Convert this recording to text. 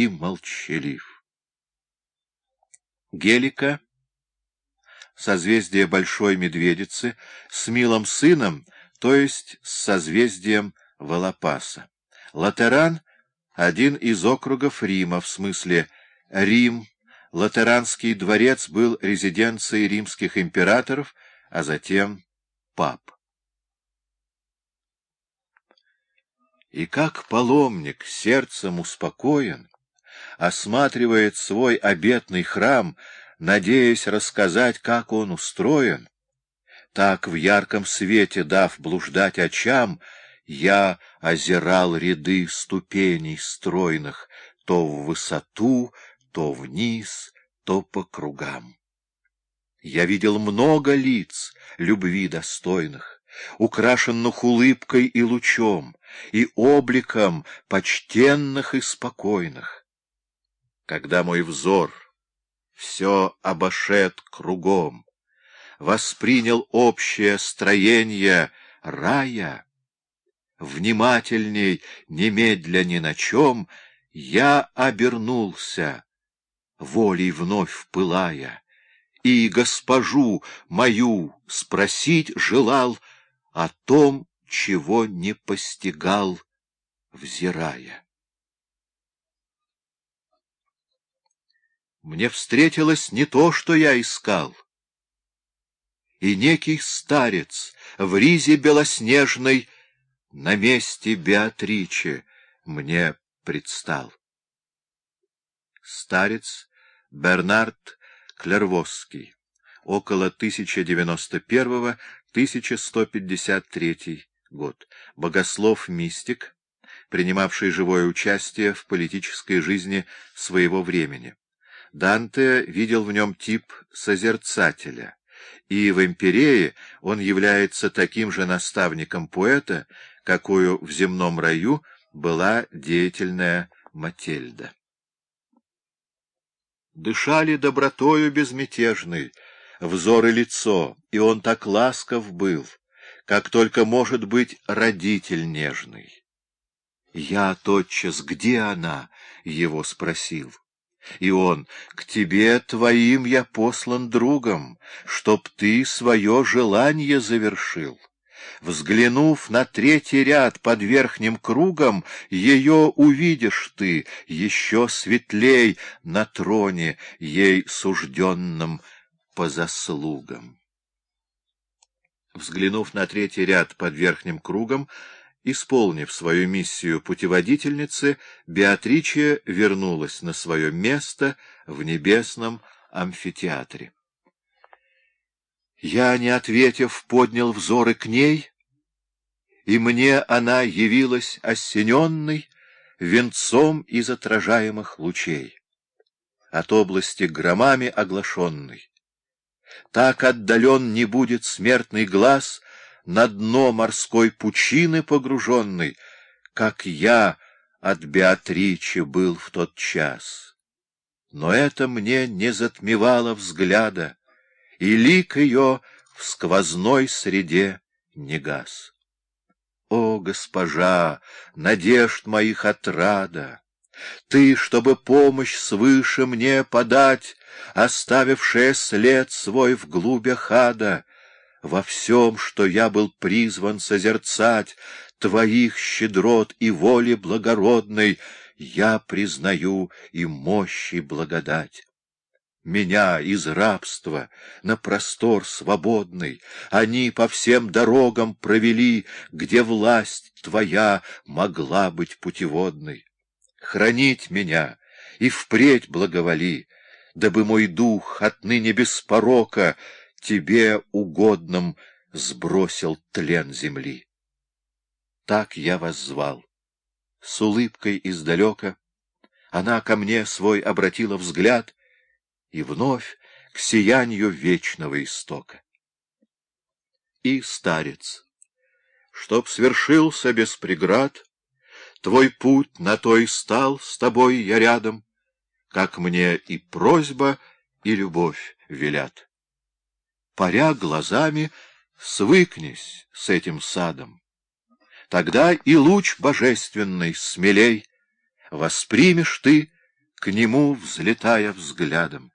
и молчалив. Гелика, созвездие Большой Медведицы, с милым сыном, то есть с созвездием Волопаса. Латеран — один из округов Рима, в смысле Рим, Латеранский дворец был резиденцией римских императоров, а затем пап. И как паломник сердцем успокоен, осматривает свой обетный храм, надеясь рассказать, как он устроен, так в ярком свете, дав блуждать очам, я озирал ряды ступеней стройных, то в высоту, то вниз, то по кругам. Я видел много лиц, любви достойных, украшенных улыбкой и лучом, и обликом почтенных и спокойных. Когда мой взор все обошет кругом, воспринял общее строение рая, внимательней, немедля ни на чем, я обернулся, волей вновь пылая, и госпожу мою спросить желал о том, чего не постигал, взирая. Мне встретилось не то, что я искал, и некий старец в ризе белоснежной на месте Беатриче мне предстал. Старец Бернард Клервосский, около 1091-1153 год. Богослов-мистик, принимавший живое участие в политической жизни своего времени. Данте видел в нем тип созерцателя, и в «Имперее» он является таким же наставником поэта, какую в земном раю была деятельная Матильда. Дышали добротою безмятежной, и лицо, и он так ласков был, как только может быть родитель нежный. Я тотчас, где она, его спросил. И он, к тебе твоим я послан другом, чтоб ты свое желание завершил. Взглянув на третий ряд под верхним кругом, ее увидишь ты еще светлей на троне, ей сужденном по заслугам. Взглянув на третий ряд под верхним кругом, исполнив свою миссию путеводительницы, Беатриче вернулась на свое место в небесном амфитеатре. Я, не ответив, поднял взоры к ней, и мне она явилась осененной венцом из отражаемых лучей, от области громами оглашенной. Так отдален не будет смертный глаз на дно морской пучины погруженный, как я от Беатричи был в тот час. Но это мне не затмевало взгляда, и лик ее в сквозной среде не гас. О, госпожа, надежд моих отрада! Ты, чтобы помощь свыше мне подать, оставившая след свой в глубях ада, во всем, что я был призван созерцать, твоих щедрот и воли благородной, я признаю и мощи благодать. Меня из рабства на простор свободный Они по всем дорогам провели, Где власть твоя могла быть путеводной. Хранить меня и впредь благоволи, Дабы мой дух отныне без порока Тебе угодным сбросил тлен земли. Так я вас звал. С улыбкой издалека Она ко мне свой обратила взгляд — и вновь к сиянию вечного истока. И старец, чтоб свершился без преград, Твой путь на то и стал, с тобой я рядом, Как мне и просьба, и любовь велят. Паря глазами, свыкнись с этим садом. Тогда и луч божественный смелей Воспримешь ты к нему взлетая взглядом.